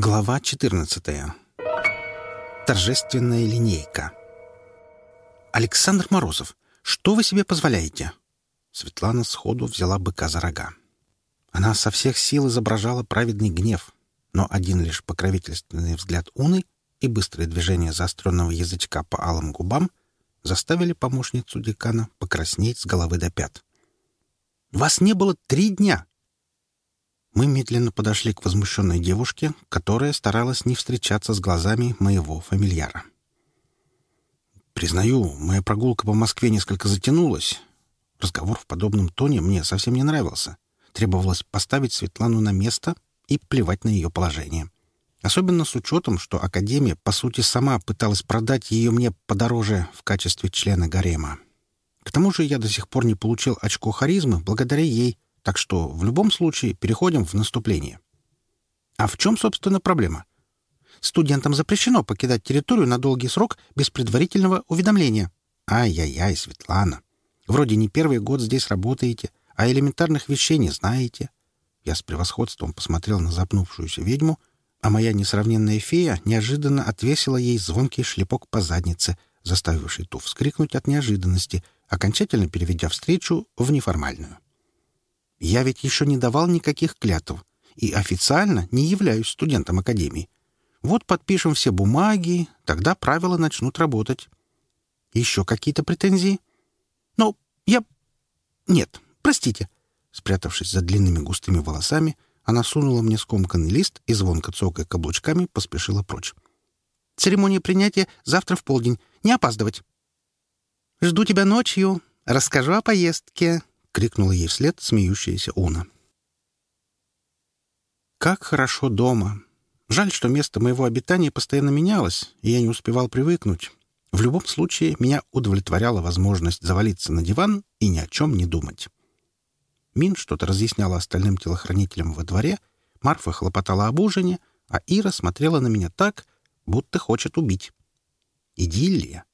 Глава 14. Торжественная линейка. Александр Морозов, что вы себе позволяете? Светлана сходу взяла быка за рога. Она со всех сил изображала праведный гнев, но один лишь покровительственный взгляд Уны и быстрое движение заостренного язычка по алым губам заставили помощницу декана покраснеть с головы до пят. «Вас не было три дня!» Мы медленно подошли к возмущенной девушке, которая старалась не встречаться с глазами моего фамильяра. «Признаю, моя прогулка по Москве несколько затянулась. Разговор в подобном тоне мне совсем не нравился. Требовалось поставить Светлану на место и плевать на ее положение. Особенно с учетом, что Академия, по сути, сама пыталась продать ее мне подороже в качестве члена гарема. К тому же я до сих пор не получил очко харизмы благодаря ей — так что в любом случае переходим в наступление. А в чем, собственно, проблема? Студентам запрещено покидать территорию на долгий срок без предварительного уведомления. Ай-яй-яй, Светлана. Вроде не первый год здесь работаете, а элементарных вещей не знаете. Я с превосходством посмотрел на запнувшуюся ведьму, а моя несравненная фея неожиданно отвесила ей звонкий шлепок по заднице, заставивший ту вскрикнуть от неожиданности, окончательно переведя встречу в неформальную. Я ведь еще не давал никаких клятв и официально не являюсь студентом академии. Вот подпишем все бумаги, тогда правила начнут работать. Еще какие-то претензии? Но я... Нет, простите. Спрятавшись за длинными густыми волосами, она сунула мне скомканный лист и, звонко цокая каблучками, поспешила прочь. «Церемония принятия завтра в полдень. Не опаздывать». «Жду тебя ночью. Расскажу о поездке», крикнула ей вслед смеющаяся Уна. «Как хорошо дома! Жаль, что место моего обитания постоянно менялось, и я не успевал привыкнуть. В любом случае, меня удовлетворяла возможность завалиться на диван и ни о чем не думать». Мин что-то разъясняла остальным телохранителям во дворе, Марфа хлопотала об ужине, а Ира смотрела на меня так, будто хочет убить. Идиллия.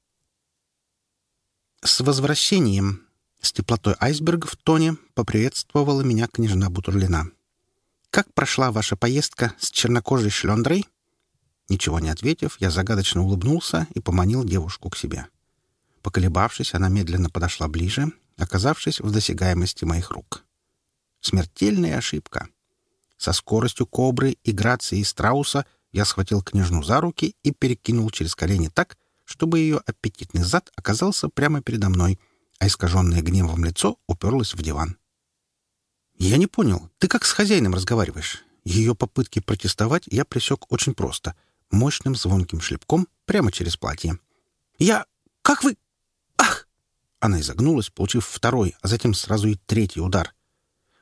«С возвращением!» с теплотой айсберга в тоне поприветствовала меня княжна Бутурлина. «Как прошла ваша поездка с чернокожей шлендрой?» Ничего не ответив, я загадочно улыбнулся и поманил девушку к себе. Поколебавшись, она медленно подошла ближе, оказавшись в досягаемости моих рук. Смертельная ошибка. Со скоростью кобры и грацией страуса я схватил княжну за руки и перекинул через колени так, чтобы ее аппетитный зад оказался прямо передо мной — а искаженное гневом лицо уперлось в диван. «Я не понял, ты как с хозяином разговариваешь?» Ее попытки протестовать я присек очень просто, мощным звонким шлепком прямо через платье. «Я... как вы... ах!» Она изогнулась, получив второй, а затем сразу и третий удар.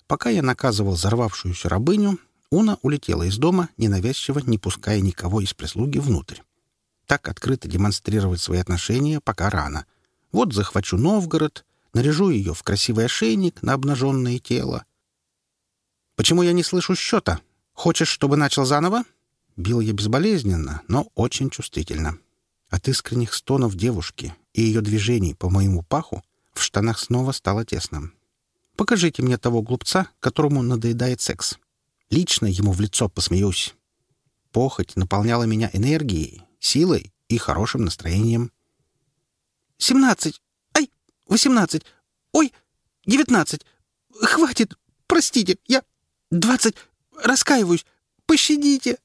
Пока я наказывал взорвавшуюся рабыню, Уна улетела из дома, ненавязчиво не пуская никого из прислуги внутрь. Так открыто демонстрировать свои отношения пока рано — вот захвачу Новгород, наряжу ее в красивый ошейник на обнаженное тело. «Почему я не слышу счета? Хочешь, чтобы начал заново?» Бил я безболезненно, но очень чувствительно. От искренних стонов девушки и ее движений по моему паху в штанах снова стало тесно. «Покажите мне того глупца, которому надоедает секс. Лично ему в лицо посмеюсь». Похоть наполняла меня энергией, силой и хорошим настроением семнадцать, ай, восемнадцать, ой, девятнадцать. Хватит, простите, я двадцать, раскаиваюсь, пощадите.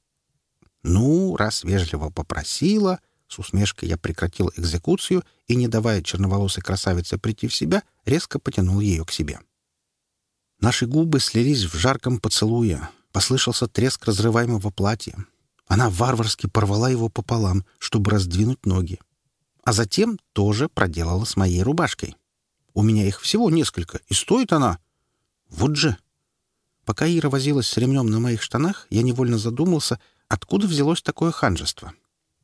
Ну, раз вежливо попросила, с усмешкой я прекратил экзекуцию и, не давая черноволосой красавице прийти в себя, резко потянул ее к себе. Наши губы слились в жарком поцелуе. Послышался треск разрываемого платья. Она варварски порвала его пополам, чтобы раздвинуть ноги а затем тоже проделала с моей рубашкой. У меня их всего несколько, и стоит она... Вот же! Пока Ира возилась с ремнем на моих штанах, я невольно задумался, откуда взялось такое ханжество.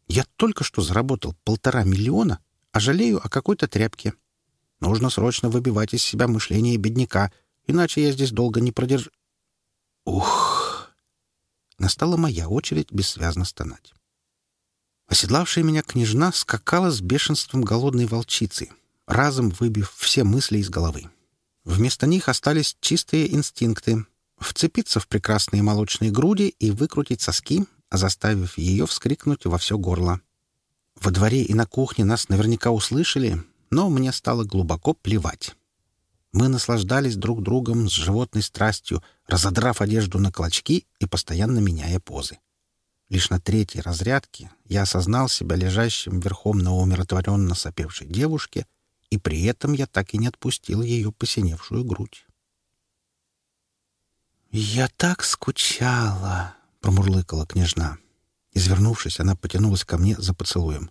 Я только что заработал полтора миллиона, а жалею о какой-то тряпке. Нужно срочно выбивать из себя мышление бедняка, иначе я здесь долго не продержу... Ух! Настала моя очередь бессвязно стонать. Оседлавшая меня княжна скакала с бешенством голодной волчицы, разом выбив все мысли из головы. Вместо них остались чистые инстинкты — вцепиться в прекрасные молочные груди и выкрутить соски, заставив ее вскрикнуть во все горло. Во дворе и на кухне нас наверняка услышали, но мне стало глубоко плевать. Мы наслаждались друг другом с животной страстью, разодрав одежду на клочки и постоянно меняя позы. Лишь на третьей разрядке я осознал себя лежащим верхом на умиротворенно сопевшей девушке, и при этом я так и не отпустил ее посиневшую грудь. «Я так скучала!» — промурлыкала княжна. Извернувшись, она потянулась ко мне за поцелуем.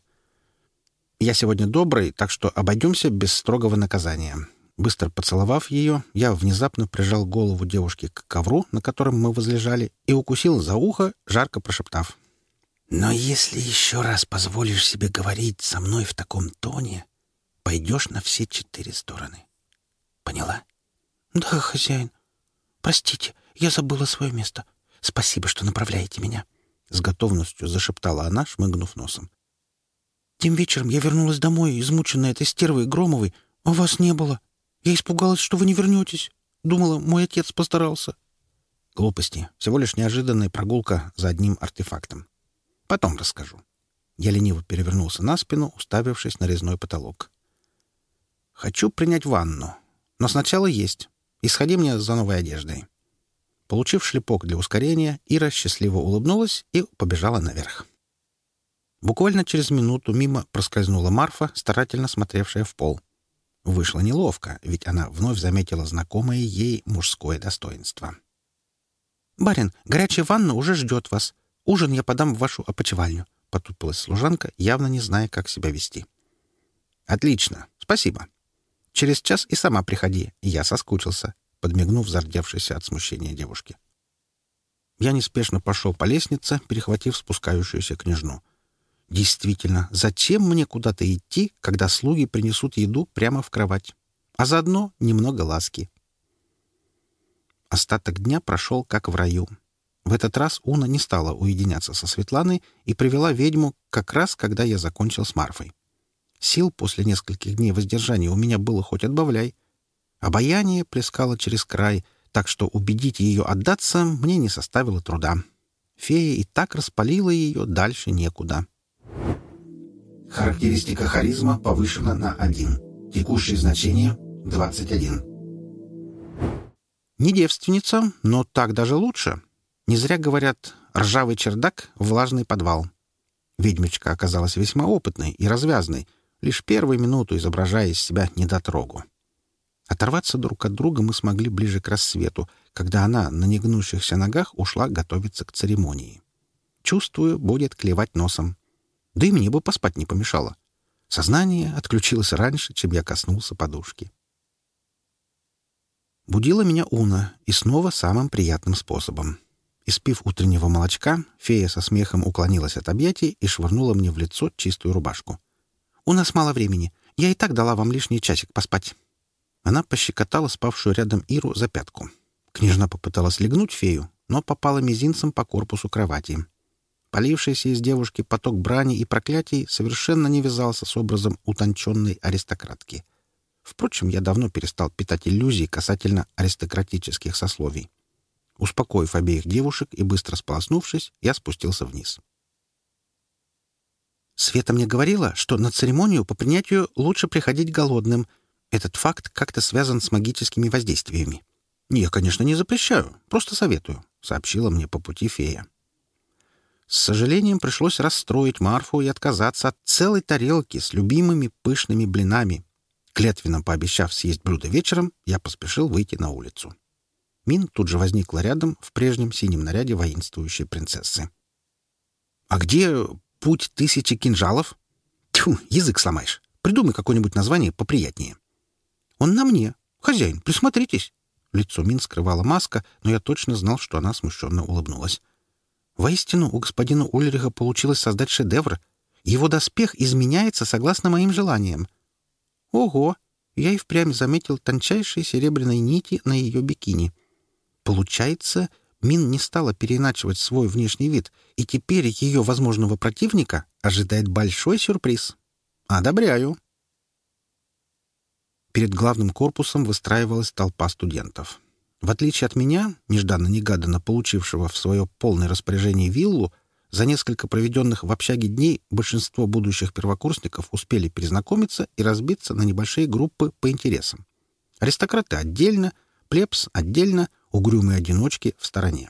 «Я сегодня добрый, так что обойдемся без строгого наказания. Быстро поцеловав ее, я внезапно прижал голову девушки к ковру, на котором мы возлежали, и укусил за ухо, жарко прошептав. «Но если еще раз позволишь себе говорить со мной в таком тоне, пойдешь на все четыре стороны. Поняла?» «Да, хозяин. Простите, я забыла свое место. Спасибо, что направляете меня», — с готовностью зашептала она, шмыгнув носом. «Тем вечером я вернулась домой, измученная этой стервой Громовой, а вас не было». Я испугалась, что вы не вернетесь. Думала, мой отец постарался. Глупости. Всего лишь неожиданная прогулка за одним артефактом. Потом расскажу. Я лениво перевернулся на спину, уставившись на резной потолок. Хочу принять ванну. Но сначала есть. Исходи мне за новой одеждой. Получив шлепок для ускорения, Ира счастливо улыбнулась и побежала наверх. Буквально через минуту мимо проскользнула Марфа, старательно смотревшая в пол — Вышло неловко, ведь она вновь заметила знакомое ей мужское достоинство. «Барин, горячая ванна уже ждет вас. Ужин я подам в вашу опочивальню», — потупилась служанка, явно не зная, как себя вести. «Отлично, спасибо. Через час и сама приходи, я соскучился», — подмигнув зардевшейся от смущения девушке. Я неспешно пошел по лестнице, перехватив спускающуюся княжну — Действительно, зачем мне куда-то идти, когда слуги принесут еду прямо в кровать? А заодно немного ласки. Остаток дня прошел как в раю. В этот раз Уна не стала уединяться со Светланой и привела ведьму как раз, когда я закончил с Марфой. Сил после нескольких дней воздержания у меня было хоть отбавляй. Обаяние плескало через край, так что убедить ее отдаться мне не составило труда. Фея и так распалила ее дальше некуда. — Характеристика харизма повышена на 1. Текущее значение — 21. Не девственница, но так даже лучше. Не зря говорят «ржавый чердак, влажный подвал». Ведьмочка оказалась весьма опытной и развязной, лишь первую минуту изображая из себя недотрогу. Оторваться друг от друга мы смогли ближе к рассвету, когда она на негнущихся ногах ушла готовиться к церемонии. Чувствую, будет клевать носом. Да и мне бы поспать не помешало. Сознание отключилось раньше, чем я коснулся подушки. Будила меня Уна, и снова самым приятным способом. Испив утреннего молочка, фея со смехом уклонилась от объятий и швырнула мне в лицо чистую рубашку. «У нас мало времени. Я и так дала вам лишний часик поспать». Она пощекотала спавшую рядом Иру за пятку. Княжна попыталась легнуть фею, но попала мизинцем по корпусу кровати. Полившийся из девушки поток брани и проклятий совершенно не вязался с образом утонченной аристократки. Впрочем, я давно перестал питать иллюзии касательно аристократических сословий. Успокоив обеих девушек и быстро сполоснувшись, я спустился вниз. Света мне говорила, что на церемонию по принятию лучше приходить голодным. Этот факт как-то связан с магическими воздействиями. «Я, конечно, не запрещаю, просто советую», — сообщила мне по пути фея. С сожалением пришлось расстроить Марфу и отказаться от целой тарелки с любимыми пышными блинами. Клятвенно пообещав съесть блюдо вечером, я поспешил выйти на улицу. Мин тут же возникла рядом в прежнем синем наряде воинствующей принцессы. «А где путь тысячи кинжалов?» «Тьфу, язык сломаешь. Придумай какое-нибудь название поприятнее». «Он на мне. Хозяин, присмотритесь». Лицо Мин скрывала маска, но я точно знал, что она смущенно улыбнулась. Воистину, у господина Ульриха получилось создать шедевр. Его доспех изменяется согласно моим желаниям. Ого! Я и впрямь заметил тончайшие серебряные нити на ее бикини. Получается, Мин не стала переначивать свой внешний вид, и теперь ее возможного противника ожидает большой сюрприз. Одобряю. Перед главным корпусом выстраивалась толпа студентов. В отличие от меня, нежданно-негаданно получившего в свое полное распоряжение виллу, за несколько проведенных в общаге дней большинство будущих первокурсников успели перезнакомиться и разбиться на небольшие группы по интересам. Аристократы отдельно, плебс отдельно, угрюмые одиночки в стороне.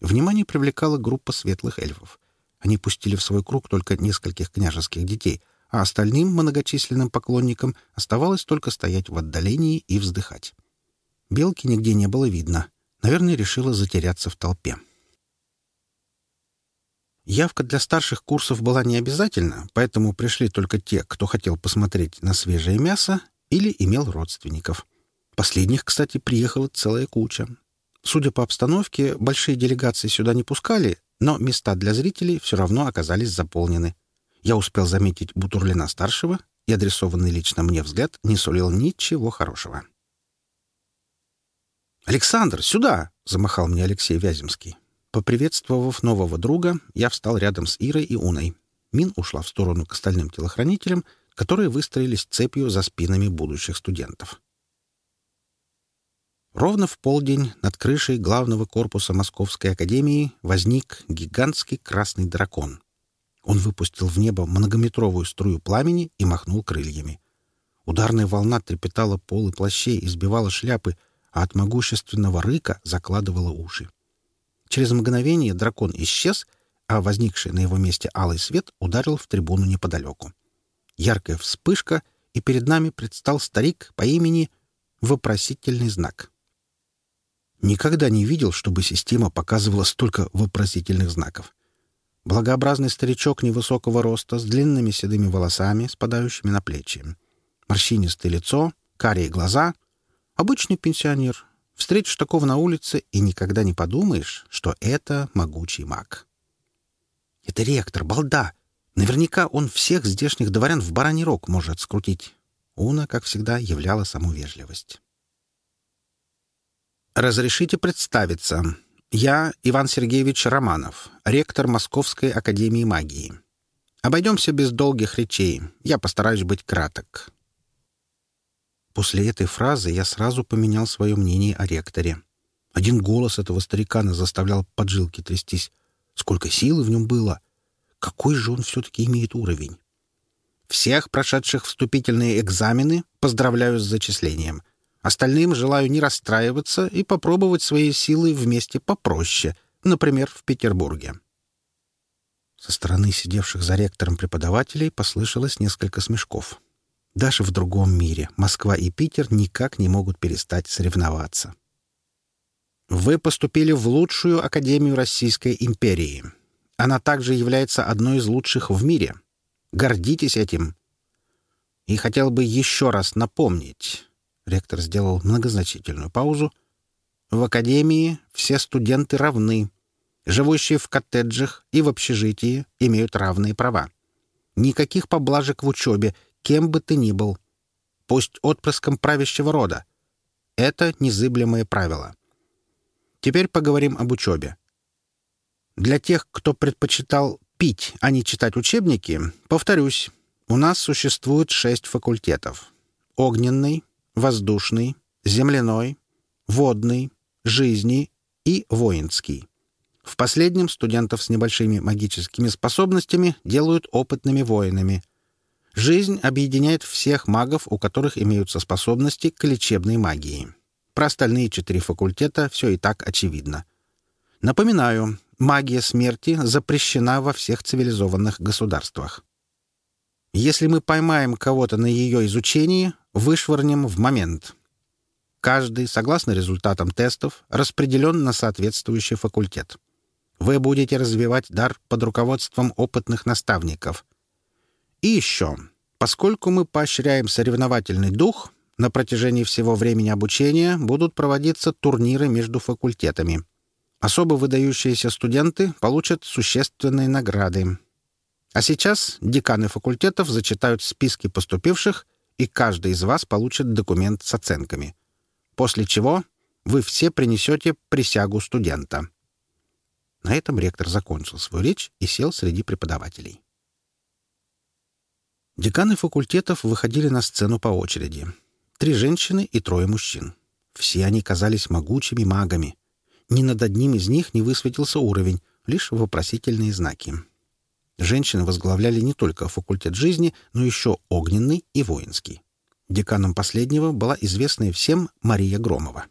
Внимание привлекала группа светлых эльфов. Они пустили в свой круг только нескольких княжеских детей, а остальным многочисленным поклонникам оставалось только стоять в отдалении и вздыхать. Белки нигде не было видно. Наверное, решила затеряться в толпе. Явка для старших курсов была не обязательна, поэтому пришли только те, кто хотел посмотреть на свежее мясо или имел родственников. Последних, кстати, приехала целая куча. Судя по обстановке, большие делегации сюда не пускали, но места для зрителей все равно оказались заполнены. Я успел заметить Бутурлина-старшего, и адресованный лично мне взгляд не сулил ничего хорошего. «Александр, сюда!» — замахал мне Алексей Вяземский. Поприветствовав нового друга, я встал рядом с Ирой и Уной. Мин ушла в сторону к остальным телохранителям, которые выстроились цепью за спинами будущих студентов. Ровно в полдень над крышей главного корпуса Московской академии возник гигантский красный дракон. Он выпустил в небо многометровую струю пламени и махнул крыльями. Ударная волна трепетала полы плащей и сбивала шляпы — от могущественного рыка закладывала уши. Через мгновение дракон исчез, а возникший на его месте алый свет ударил в трибуну неподалеку. Яркая вспышка, и перед нами предстал старик по имени «Вопросительный знак». Никогда не видел, чтобы система показывала столько вопросительных знаков. Благообразный старичок невысокого роста с длинными седыми волосами, спадающими на плечи. Морщинистое лицо, карие глаза — Обычный пенсионер. Встретишь такого на улице и никогда не подумаешь, что это могучий маг. Это ректор, балда. Наверняка он всех здешних дворян в бараний рог может скрутить. Уна, как всегда, являла саму вежливость. «Разрешите представиться. Я Иван Сергеевич Романов, ректор Московской академии магии. Обойдемся без долгих речей. Я постараюсь быть краток. После этой фразы я сразу поменял свое мнение о ректоре. Один голос этого старикана заставлял поджилки трястись. Сколько силы в нем было! Какой же он все-таки имеет уровень? Всех прошедших вступительные экзамены поздравляю с зачислением. Остальным желаю не расстраиваться и попробовать свои силы вместе попроще, например, в Петербурге. Со стороны сидевших за ректором преподавателей послышалось несколько смешков. Даже в другом мире Москва и Питер никак не могут перестать соревноваться. Вы поступили в лучшую академию Российской империи. Она также является одной из лучших в мире. Гордитесь этим. И хотел бы еще раз напомнить... Ректор сделал многозначительную паузу. В академии все студенты равны. Живущие в коттеджах и в общежитии имеют равные права. Никаких поблажек в учебе, кем бы ты ни был. Пусть отпрыском правящего рода. Это незыблемое правило. Теперь поговорим об учебе. Для тех, кто предпочитал пить, а не читать учебники, повторюсь, у нас существует шесть факультетов. Огненный, воздушный, земляной, водный, жизни и воинский. В последнем студентов с небольшими магическими способностями делают опытными воинами – Жизнь объединяет всех магов, у которых имеются способности к лечебной магии. Про остальные четыре факультета все и так очевидно. Напоминаю, магия смерти запрещена во всех цивилизованных государствах. Если мы поймаем кого-то на ее изучении, вышвырнем в момент. Каждый, согласно результатам тестов, распределен на соответствующий факультет. Вы будете развивать дар под руководством опытных наставников. И еще, поскольку мы поощряем соревновательный дух, на протяжении всего времени обучения будут проводиться турниры между факультетами. Особо выдающиеся студенты получат существенные награды. А сейчас деканы факультетов зачитают списки поступивших, и каждый из вас получит документ с оценками. После чего вы все принесете присягу студента. На этом ректор закончил свою речь и сел среди преподавателей. Деканы факультетов выходили на сцену по очереди. Три женщины и трое мужчин. Все они казались могучими магами. Ни над одним из них не высветился уровень, лишь вопросительные знаки. Женщины возглавляли не только факультет жизни, но еще огненный и воинский. Деканом последнего была известная всем Мария Громова.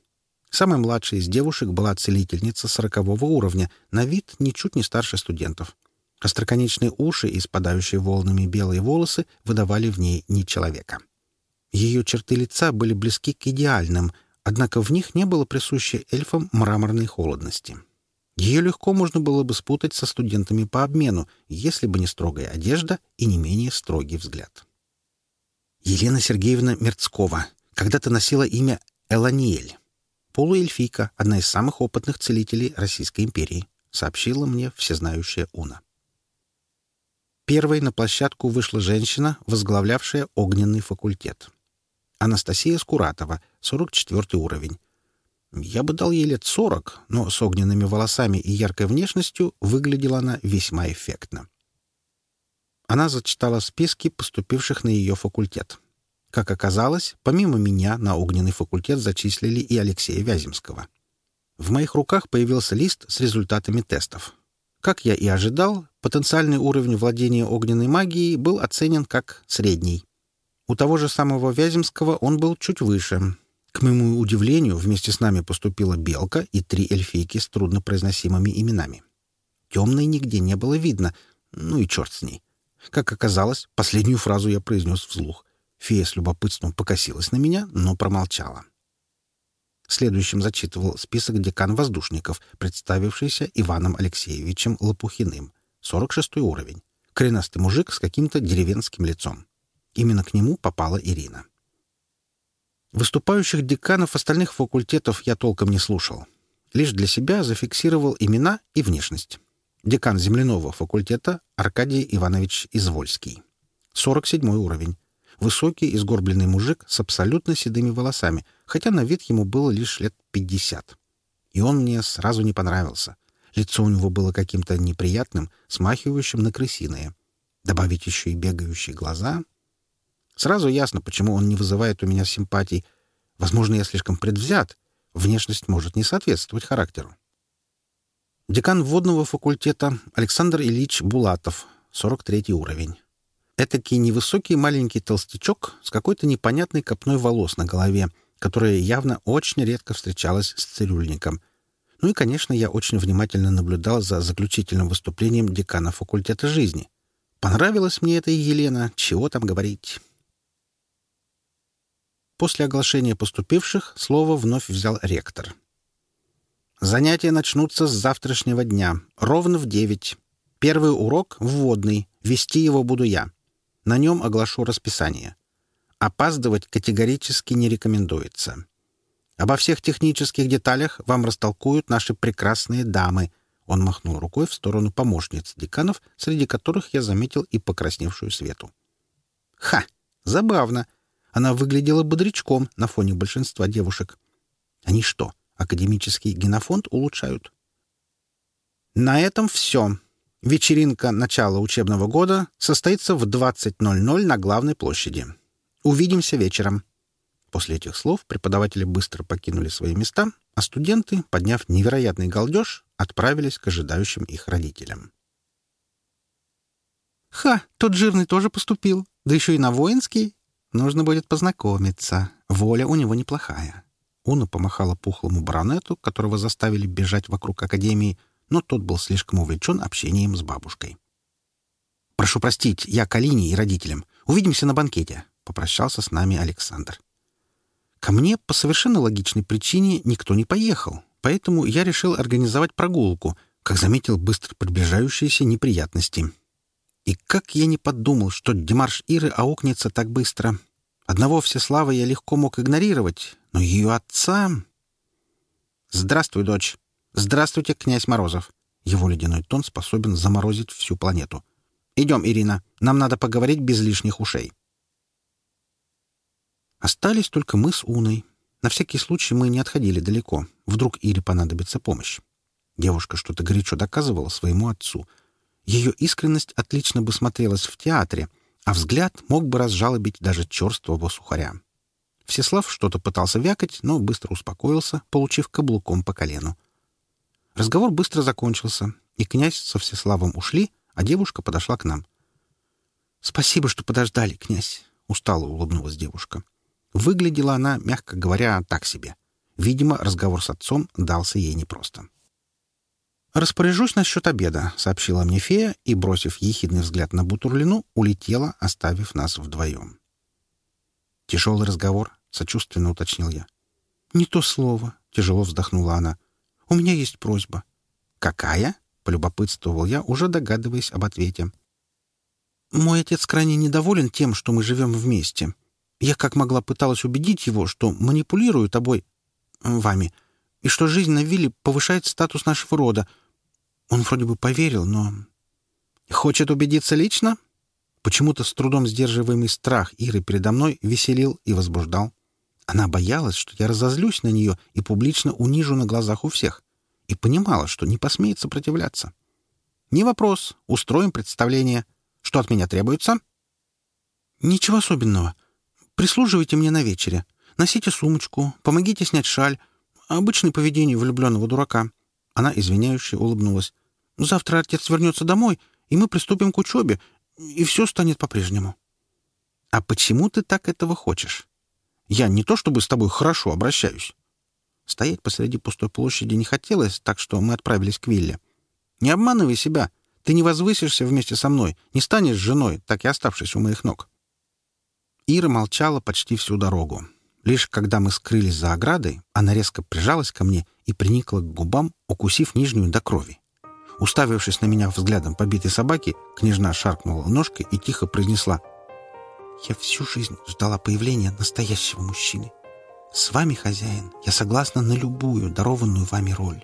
Самой младшей из девушек была целительница сорокового уровня, на вид ничуть не старше студентов. Остроконечные уши и спадающие волнами белые волосы выдавали в ней не человека. Ее черты лица были близки к идеальным, однако в них не было присущей эльфам мраморной холодности. Ее легко можно было бы спутать со студентами по обмену, если бы не строгая одежда и не менее строгий взгляд. Елена Сергеевна Мерцкова когда-то носила имя Эланиэль. Полуэльфийка, одна из самых опытных целителей Российской империи, сообщила мне всезнающая Уна. Первой на площадку вышла женщина, возглавлявшая огненный факультет. Анастасия Скуратова, 44 уровень. Я бы дал ей лет 40, но с огненными волосами и яркой внешностью выглядела она весьма эффектно. Она зачитала списки поступивших на ее факультет. Как оказалось, помимо меня на огненный факультет зачислили и Алексея Вяземского. В моих руках появился лист с результатами тестов. Как я и ожидал, потенциальный уровень владения огненной магией был оценен как средний. У того же самого Вяземского он был чуть выше. К моему удивлению, вместе с нами поступила белка и три эльфийки с труднопроизносимыми именами. Темной нигде не было видно, ну и черт с ней. Как оказалось, последнюю фразу я произнес вслух. Фея с любопытством покосилась на меня, но промолчала. — Следующим зачитывал список декан-воздушников, представившийся Иваном Алексеевичем Лопухиным, 46 уровень, коренастый мужик с каким-то деревенским лицом. Именно к нему попала Ирина. Выступающих деканов остальных факультетов я толком не слушал. Лишь для себя зафиксировал имена и внешность. Декан земляного факультета Аркадий Иванович Извольский. 47 уровень, Высокий и сгорбленный мужик с абсолютно седыми волосами, хотя на вид ему было лишь лет пятьдесят. И он мне сразу не понравился. Лицо у него было каким-то неприятным, смахивающим на крысиное. Добавить еще и бегающие глаза. Сразу ясно, почему он не вызывает у меня симпатий. Возможно, я слишком предвзят. Внешность может не соответствовать характеру. Декан водного факультета Александр Ильич Булатов, 43 уровень. Этакий невысокий маленький толстячок с какой-то непонятной копной волос на голове, которая явно очень редко встречалась с цирюльником. Ну и, конечно, я очень внимательно наблюдал за заключительным выступлением декана факультета жизни. Понравилась мне эта Елена, чего там говорить. После оглашения поступивших слово вновь взял ректор. «Занятия начнутся с завтрашнего дня, ровно в девять. Первый урок — вводный, вести его буду я. На нем оглашу расписание. А опаздывать категорически не рекомендуется. Обо всех технических деталях вам растолкуют наши прекрасные дамы. Он махнул рукой в сторону помощниц деканов, среди которых я заметил и покрасневшую Свету. Ха! Забавно! Она выглядела бодрячком на фоне большинства девушек. Они что, академический генофонд улучшают? На этом все. Вечеринка начала учебного года состоится в 20.00 на главной площади. Увидимся вечером. После этих слов преподаватели быстро покинули свои места, а студенты, подняв невероятный галдеж, отправились к ожидающим их родителям. «Ха, тот жирный тоже поступил, да еще и на воинский. Нужно будет познакомиться. Воля у него неплохая». Уна помахала пухлому баронету, которого заставили бежать вокруг академии, но тот был слишком увлечен общением с бабушкой. «Прошу простить, я Калине и родителям. Увидимся на банкете», — попрощался с нами Александр. Ко мне по совершенно логичной причине никто не поехал, поэтому я решил организовать прогулку, как заметил быстро приближающиеся неприятности. И как я не подумал, что Демарш Иры аукнется так быстро. Одного Всеслава я легко мог игнорировать, но ее отца... «Здравствуй, дочь!» «Здравствуйте, князь Морозов». Его ледяной тон способен заморозить всю планету. «Идем, Ирина. Нам надо поговорить без лишних ушей». Остались только мы с Уной. На всякий случай мы не отходили далеко. Вдруг Ире понадобится помощь. Девушка что-то горячо доказывала своему отцу. Ее искренность отлично бы смотрелась в театре, а взгляд мог бы разжалобить даже черствого сухаря. Всеслав что-то пытался вякать, но быстро успокоился, получив каблуком по колену. Разговор быстро закончился, и князь со всеславом ушли, а девушка подошла к нам. «Спасибо, что подождали, князь», — устало улыбнулась девушка. Выглядела она, мягко говоря, так себе. Видимо, разговор с отцом дался ей непросто. «Распоряжусь насчет обеда», — сообщила мне фея и, бросив ехидный взгляд на Бутурлину, улетела, оставив нас вдвоем. «Тяжелый разговор», — сочувственно уточнил я. «Не то слово», — тяжело вздохнула она. У меня есть просьба». «Какая?» — полюбопытствовал я, уже догадываясь об ответе. «Мой отец крайне недоволен тем, что мы живем вместе. Я как могла пыталась убедить его, что манипулирую тобой... Э, вами, и что жизнь на вилле повышает статус нашего рода. Он вроде бы поверил, но...» «Хочет убедиться лично?» Почему-то с трудом сдерживаемый страх Иры передо мной веселил и возбуждал. Она боялась, что я разозлюсь на нее и публично унижу на глазах у всех и понимала, что не посмеет сопротивляться. «Не вопрос. Устроим представление. Что от меня требуется?» «Ничего особенного. Прислуживайте мне на вечере. Носите сумочку, помогите снять шаль. Обычное поведение влюбленного дурака». Она, извиняюще, улыбнулась. «Завтра отец вернется домой, и мы приступим к учебе, и все станет по-прежнему». «А почему ты так этого хочешь? Я не то чтобы с тобой хорошо обращаюсь». Стоять посреди пустой площади не хотелось, так что мы отправились к вилле. «Не обманывай себя. Ты не возвысишься вместе со мной, не станешь женой, так и оставшись у моих ног». Ира молчала почти всю дорогу. Лишь когда мы скрылись за оградой, она резко прижалась ко мне и приникла к губам, укусив нижнюю до крови. Уставившись на меня взглядом побитой собаки, княжна шаркнула ножкой и тихо произнесла «Я всю жизнь ждала появления настоящего мужчины». С вами, хозяин, я согласна на любую дарованную вами роль.